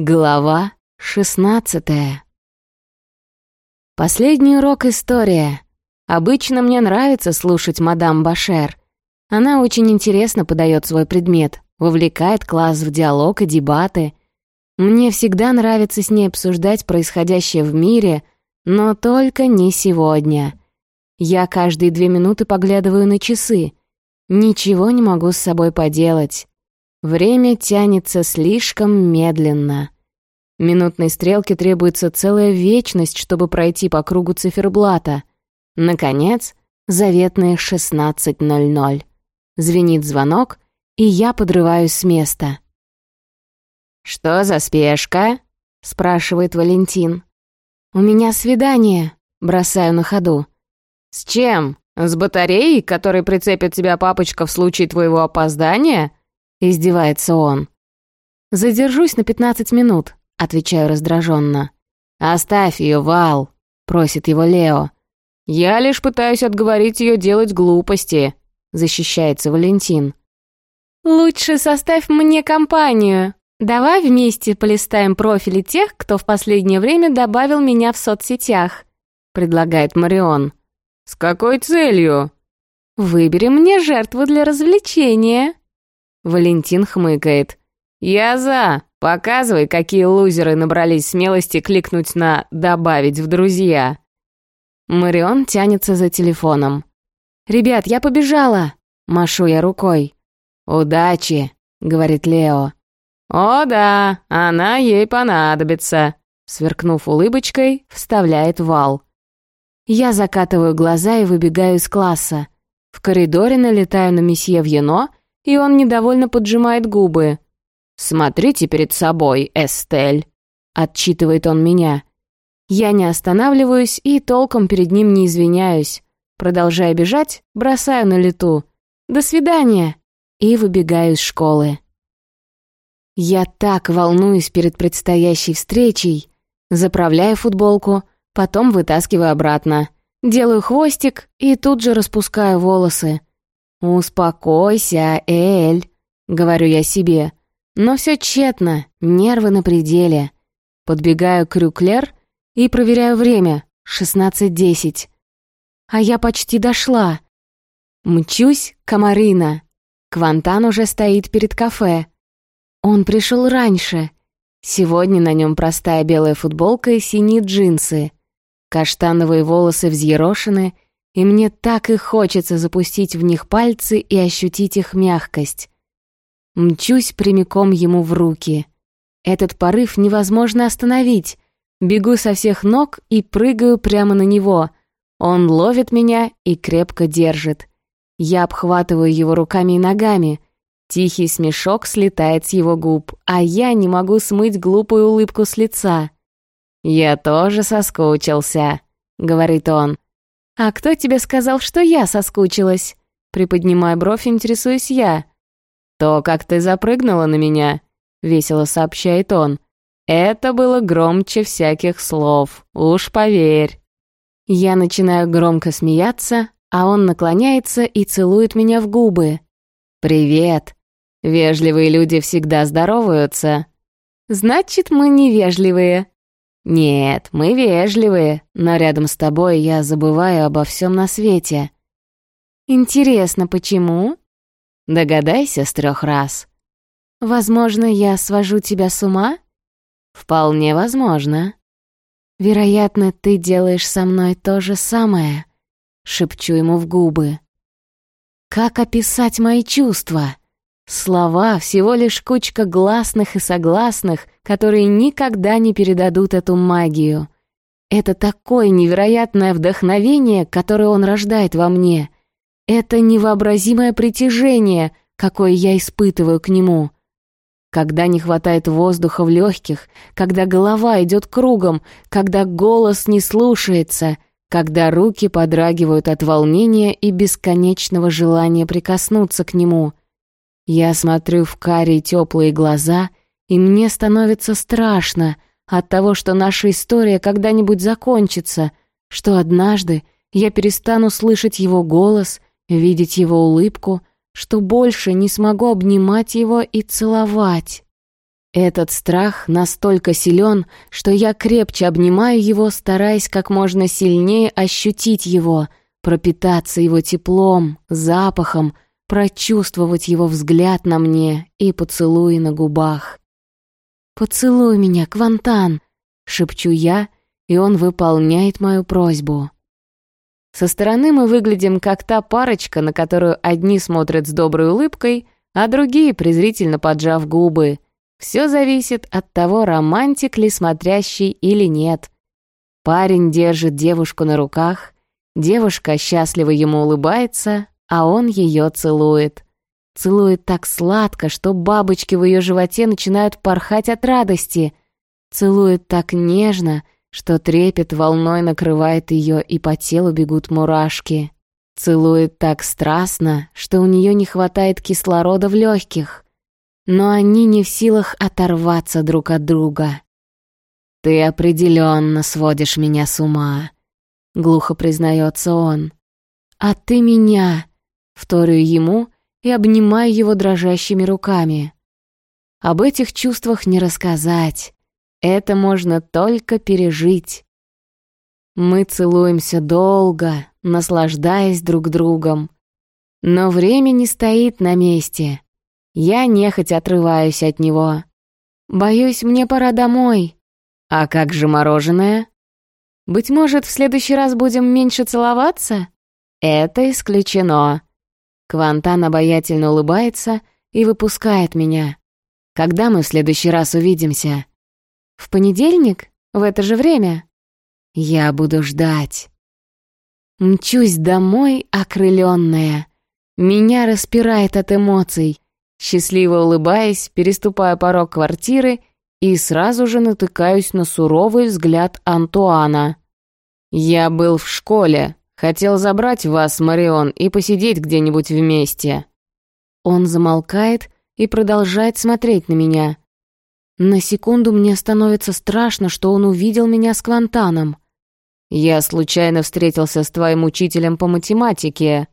Глава шестнадцатая. Последний урок история. Обычно мне нравится слушать мадам Башер. Она очень интересно подает свой предмет, вовлекает класс в диалог и дебаты. Мне всегда нравится с ней обсуждать происходящее в мире, но только не сегодня. Я каждые две минуты поглядываю на часы. Ничего не могу с собой поделать. Время тянется слишком медленно. Минутной стрелке требуется целая вечность, чтобы пройти по кругу циферблата. Наконец, заветные 16.00. Звенит звонок, и я подрываюсь с места. «Что за спешка?» — спрашивает Валентин. «У меня свидание», — бросаю на ходу. «С чем? С батареей, которой прицепит тебя папочка в случае твоего опоздания?» — издевается он. «Задержусь на 15 минут», — отвечаю раздраженно. «Оставь ее, Вал», — просит его Лео. «Я лишь пытаюсь отговорить ее делать глупости», — защищается Валентин. «Лучше составь мне компанию. Давай вместе полистаем профили тех, кто в последнее время добавил меня в соцсетях», — предлагает Марион. «С какой целью?» «Выбери мне жертву для развлечения», Валентин хмыкает. «Я за! Показывай, какие лузеры набрались смелости кликнуть на «добавить в друзья». Марион тянется за телефоном. «Ребят, я побежала!» Машу я рукой. «Удачи!» — говорит Лео. «О да, она ей понадобится!» Сверкнув улыбочкой, вставляет Вал. Я закатываю глаза и выбегаю из класса. В коридоре налетаю на месье Вьено и он недовольно поджимает губы. «Смотрите перед собой, Эстель», — отчитывает он меня. Я не останавливаюсь и толком перед ним не извиняюсь. Продолжая бежать, бросаю на лету. «До свидания!» и выбегаю из школы. Я так волнуюсь перед предстоящей встречей. Заправляю футболку, потом вытаскиваю обратно. Делаю хвостик и тут же распускаю волосы. «Успокойся, Эль», — говорю я себе. Но все тщетно, нервы на пределе. Подбегаю к Рюклер и проверяю время — 16.10. А я почти дошла. Мчусь к Амарина. Квантан уже стоит перед кафе. Он пришел раньше. Сегодня на нем простая белая футболка и синие джинсы. Каштановые волосы взъерошены — и мне так и хочется запустить в них пальцы и ощутить их мягкость. Мчусь прямиком ему в руки. Этот порыв невозможно остановить. Бегу со всех ног и прыгаю прямо на него. Он ловит меня и крепко держит. Я обхватываю его руками и ногами. Тихий смешок слетает с его губ, а я не могу смыть глупую улыбку с лица. «Я тоже соскучился», — говорит он. «А кто тебе сказал, что я соскучилась?» Приподнимая бровь, интересуюсь я. «То, как ты запрыгнула на меня», — весело сообщает он. «Это было громче всяких слов, уж поверь». Я начинаю громко смеяться, а он наклоняется и целует меня в губы. «Привет. Вежливые люди всегда здороваются». «Значит, мы невежливые», «Нет, мы вежливые, но рядом с тобой я забываю обо всем на свете». «Интересно, почему?» «Догадайся с трех раз». «Возможно, я свожу тебя с ума?» «Вполне возможно». «Вероятно, ты делаешь со мной то же самое», — шепчу ему в губы. «Как описать мои чувства?» Слова — всего лишь кучка гласных и согласных, которые никогда не передадут эту магию. Это такое невероятное вдохновение, которое он рождает во мне. Это невообразимое притяжение, какое я испытываю к нему. Когда не хватает воздуха в легких, когда голова идет кругом, когда голос не слушается, когда руки подрагивают от волнения и бесконечного желания прикоснуться к нему — я смотрю в карие теплые глаза, и мне становится страшно от того, что наша история когда-нибудь закончится, что однажды я перестану слышать его голос, видеть его улыбку, что больше не смогу обнимать его и целовать. Этот страх настолько силен, что я крепче обнимаю его, стараясь как можно сильнее ощутить его, пропитаться его теплом, запахом, прочувствовать его взгляд на мне и поцелуи на губах. «Поцелуй меня, Квантан!» — шепчу я, и он выполняет мою просьбу. Со стороны мы выглядим как та парочка, на которую одни смотрят с доброй улыбкой, а другие презрительно поджав губы. Все зависит от того, романтик ли смотрящий или нет. Парень держит девушку на руках, девушка счастливо ему улыбается, а он ее целует. Целует так сладко, что бабочки в ее животе начинают порхать от радости. Целует так нежно, что трепет волной накрывает ее, и по телу бегут мурашки. Целует так страстно, что у нее не хватает кислорода в легких. Но они не в силах оторваться друг от друга. «Ты определенно сводишь меня с ума», — глухо признается он. «А ты меня», — вторю ему, — и обнимаю его дрожащими руками. Об этих чувствах не рассказать. Это можно только пережить. Мы целуемся долго, наслаждаясь друг другом. Но время не стоит на месте. Я нехотя отрываюсь от него. Боюсь, мне пора домой. А как же мороженое? Быть может, в следующий раз будем меньше целоваться? Это исключено. Квантан обаятельно улыбается и выпускает меня. Когда мы в следующий раз увидимся? В понедельник? В это же время? Я буду ждать. Мчусь домой, окрыленная. Меня распирает от эмоций. Счастливо улыбаясь, переступаю порог квартиры и сразу же натыкаюсь на суровый взгляд Антуана. «Я был в школе», Хотел забрать вас, Марион, и посидеть где-нибудь вместе». Он замолкает и продолжает смотреть на меня. На секунду мне становится страшно, что он увидел меня с Квантаном. «Я случайно встретился с твоим учителем по математике.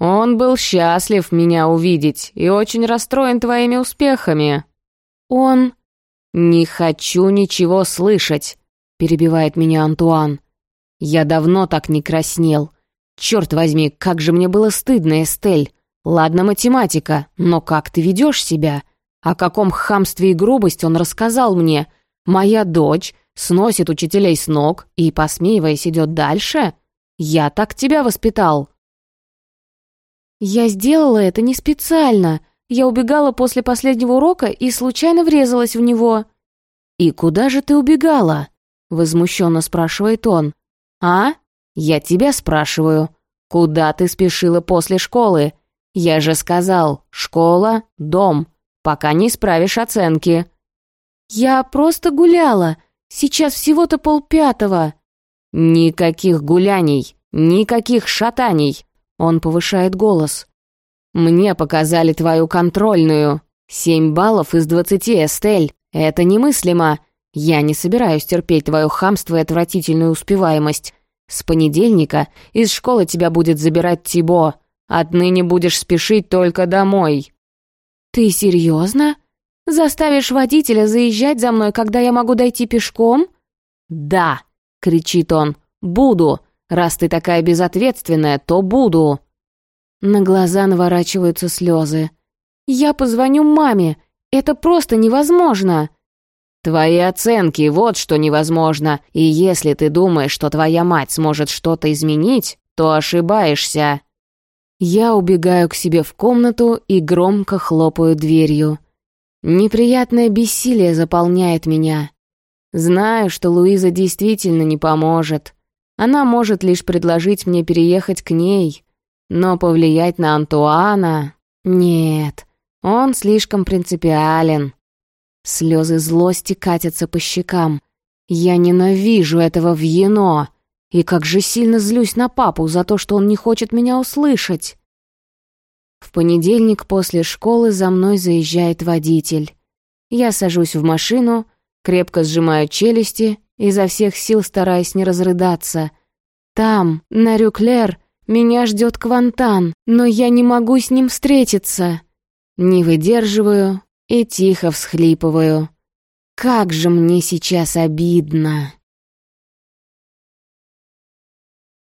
Он был счастлив меня увидеть и очень расстроен твоими успехами. Он...» «Не хочу ничего слышать», — перебивает меня Антуан. Я давно так не краснел. Черт возьми, как же мне было стыдно, Эстель. Ладно, математика, но как ты ведешь себя? О каком хамстве и грубости он рассказал мне? Моя дочь сносит учителей с ног и, посмеиваясь, идет дальше? Я так тебя воспитал. Я сделала это не специально. Я убегала после последнего урока и случайно врезалась в него. «И куда же ты убегала?» — возмущенно спрашивает он. «А? Я тебя спрашиваю. Куда ты спешила после школы? Я же сказал, школа, дом, пока не справишь оценки». «Я просто гуляла. Сейчас всего-то полпятого». «Никаких гуляний, никаких шатаний!» Он повышает голос. «Мне показали твою контрольную. Семь баллов из двадцати, Эстель. Это немыслимо. Я не собираюсь терпеть твое хамство и отвратительную успеваемость. С понедельника из школы тебя будет забирать Тибо. Отныне будешь спешить только домой». «Ты серьезно? Заставишь водителя заезжать за мной, когда я могу дойти пешком?» «Да!» — кричит он. «Буду! Раз ты такая безответственная, то буду!» На глаза наворачиваются слезы. «Я позвоню маме! Это просто невозможно!» Твои оценки — вот что невозможно, и если ты думаешь, что твоя мать сможет что-то изменить, то ошибаешься». Я убегаю к себе в комнату и громко хлопаю дверью. Неприятное бессилие заполняет меня. Знаю, что Луиза действительно не поможет. Она может лишь предложить мне переехать к ней, но повлиять на Антуана... Нет, он слишком принципиален. Слезы злости катятся по щекам. Я ненавижу этого вьено. И как же сильно злюсь на папу за то, что он не хочет меня услышать. В понедельник после школы за мной заезжает водитель. Я сажусь в машину, крепко сжимаю челюсти, изо всех сил стараясь не разрыдаться. Там, на Рюклер, меня ждет Квантан, но я не могу с ним встретиться. Не выдерживаю и тихо всхлипываю. Как же мне сейчас обидно.